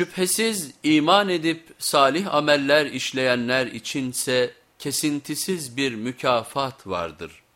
Şüphesiz iman edip salih ameller işleyenler içinse kesintisiz bir mükafat vardır.''